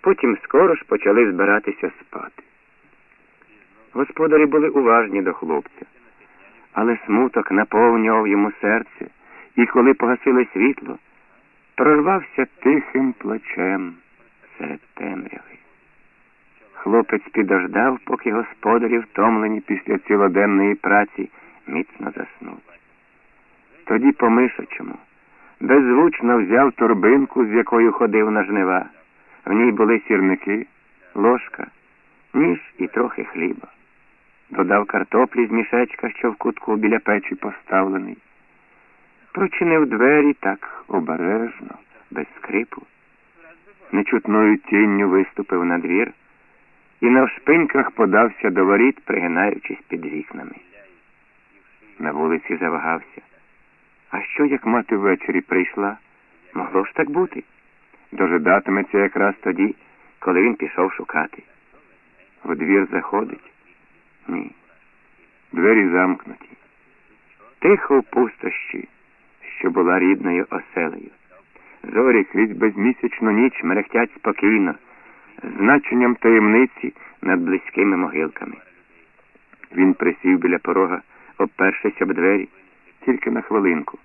Потім скоро ж почали збиратися спати. Господарі були уважні до хлопця, але смуток наповнював йому серце, і коли погасили світло, прорвався тихим плачем серед темряви. Хлопець підождав, поки господарі, втомлені після цілоденної праці, міцно заснуть. Тоді по мишачому беззвучно взяв торбинку, з якою ходив на жнива. В ній були сірники, ложка, ніж і трохи хліба. Додав картоплі з мішечка, що в кутку біля печі поставлений. Прочинив двері так обережно, без скрипу. Нечутною тінню виступив на двір і на вшпиньках подався до воріт, пригинаючись під вікнами. На вулиці завагався. А що, як мати ввечері прийшла? Могло ж так бути. Дожидатиметься якраз тоді, коли він пішов шукати. В двір заходить? Ні. Двері замкнуті. Тихо в пустощі, що була рідною оселею. Зорі крізь безмісячну ніч мерехтять спокійно, значенням таємниці над близькими могилками. Він присів біля порога, обпершись об двері, тільки на хвилинку.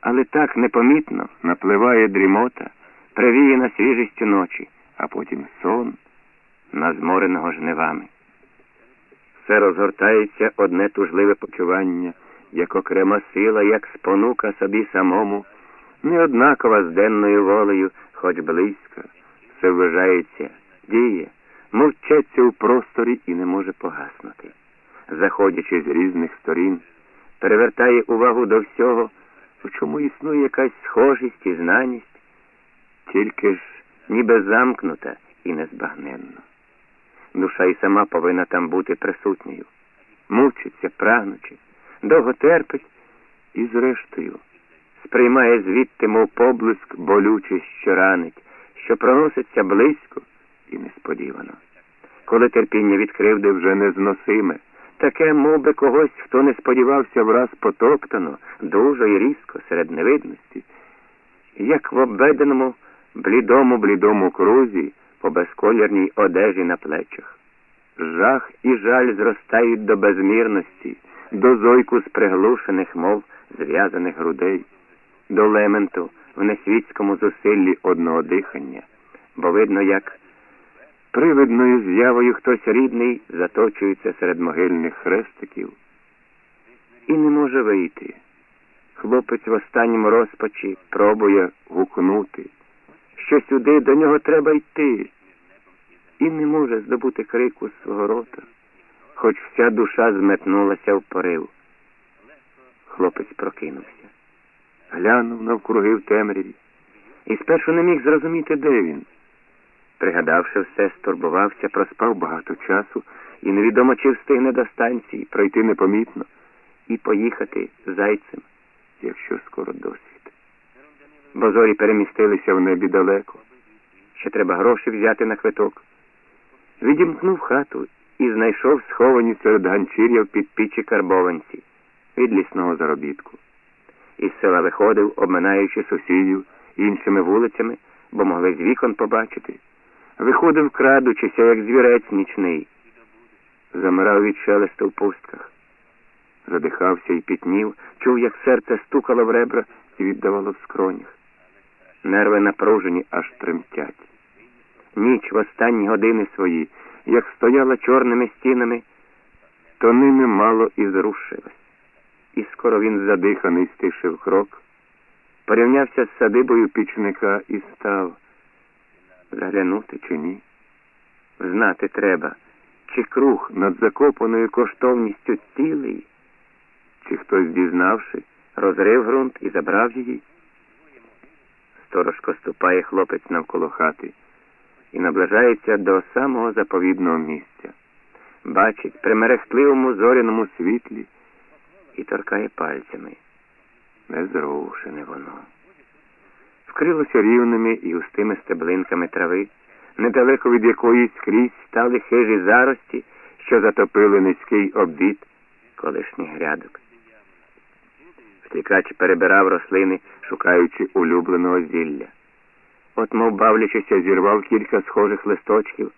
Але так непомітно напливає дрімота, привіяна свіжістю ночі, а потім сон, назмореного жнивами. Все розгортається одне тужливе почування, як окрема сила, як спонука собі самому, неоднакова з денною волею, хоч близько, все вважається, діє, мовчеться у просторі і не може погаснути. Заходячи з різних сторін, перевертає увагу до всього, у чому існує якась схожість і знаність, тільки ж ніби замкнута і незбагненна. Душа і сама повинна там бути присутньою, мучиться, прагнучи, довго терпить і, зрештою, сприймає звідти, мов поблиск болючий, що ранить, що проноситься близько і несподівано. Коли терпіння відкрив, де вже незносиме, таке, мов би, когось, хто не сподівався враз потоптано, дуже і різко серед невидності, як в обведеному блідому блідому крузі по безколірній одежі на плечах. Жах і жаль зростають до безмірності, до зойку з приглушених мов зв'язаних грудей, до лементу в несвітському зусиллі одного дихання, бо видно, як привидною з'явою хтось рідний заточується серед могильних хрестиків і не може вийти. Хлопець в останньому розпачі пробує гукнути що сюди до нього треба йти, і не може здобути крику з свого рота, хоч вся душа зметнулася в порив. Хлопець прокинувся, глянув навкруги в темряві і спершу не міг зрозуміти, де він. Пригадавши все, стурбувався, проспав багато часу і невідомо чи встигне до станції пройти непомітно і поїхати зайцем, якщо скоро досвід бо зорі перемістилися в небі далеко. Ще треба гроші взяти на квиток. Відімкнув хату і знайшов сховані серед ганчір'я в підпічі карбованці від лісного заробітку. Із села виходив, обминаючи сусідів іншими вулицями, бо могли з вікон побачити. Виходив, крадучися, як звірець нічний. Замирав від шелесту в пустках. Задихався і пітнів, чув, як серце стукало в ребра і віддавало в скронях нерви напружені, аж тремтять. Ніч в останні години свої, як стояла чорними стінами, то ними мало і зрушилась. І скоро він задиханий стишив крок, порівнявся з садибою пічника і став заглянути чи ні. Знати треба, чи круг над закопаною коштовністю цілий, чи хтось, дізнавши, розрив ґрунт і забрав її. Сторожко ступає хлопець навколо хати і наближається до самого заповідного місця. Бачить при мерехтливому зоряному світлі і торкає пальцями. Незрушене воно. Вкрилося рівними і густими стеблинками трави, недалеко від якої скрізь стали хижі зарості, що затопили низький обід колишніх грядок. Втікач перебирав рослини, шукаючи улюбленого зілля. от мов бавлячися, зірвав кілька схожих листочків,